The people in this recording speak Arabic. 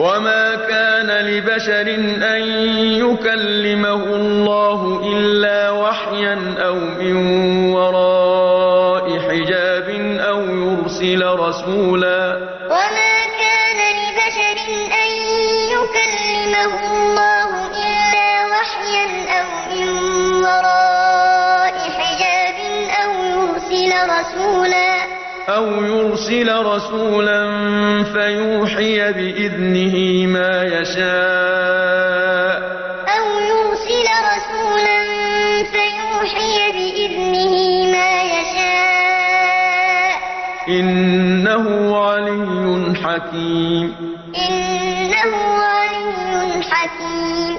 وما كان لبشر أن يكلمه الله إلا وحيا أو من وراء حجاب أو يرسل رسولا وما كان لبشر أن يكلمه الله إلا وحيا أو من وراء حجاب أو يرسل رسولا أو يرسل رسولا فيوحي بإذنه ما يشاء. أو يرسل رسولا فيوحي بإذنه ما يشاء. إنه علي حكيم. إنه علي حكيم.